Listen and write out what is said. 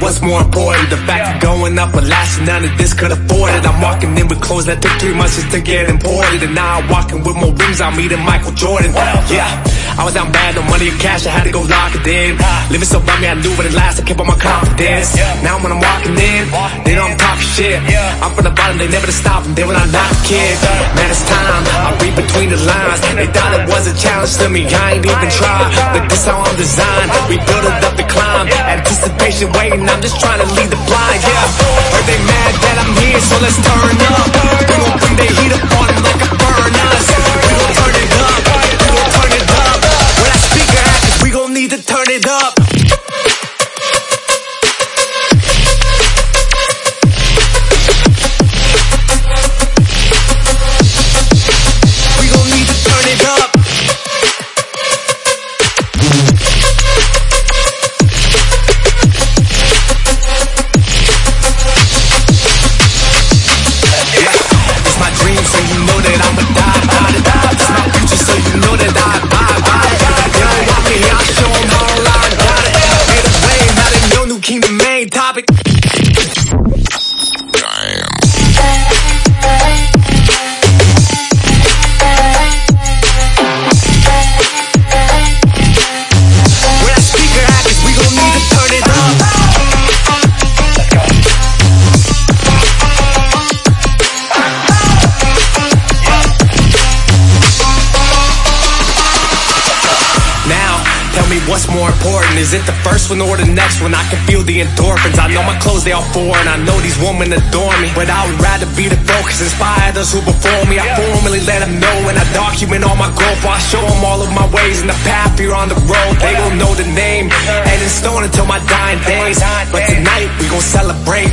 what's more important The fact of going up or lasting none of this could afford it I'm walking in with clothes that took three months just to get imported. And now I'm walking with more rings me than Michael Jordan. Yeah, I was down bad, no money or cash, I had to go lock it in. Living so me, I knew it last, I kept on my confidence. Now when I'm walking in, they know I'm talking shit. I'm from the bottom, they never to stop, and they when I'm not a kid Man, it's time, I read between the lines. They thought it was a challenge to me, I ain't even try But this how I'm designed, we build Waiting, I'm just trying to lead the blind, yeah what's more important. Is it the first one or the next one? I can feel the endorphins. I know my clothes, they all foreign. I know these women adore me. But I would rather be the focus, inspire those who before me. I formally let them know and I document all my growth. I show them all of my ways and the path here on the road. They gon' know the name and in stone until my dying days. But tonight, we gon' celebrate.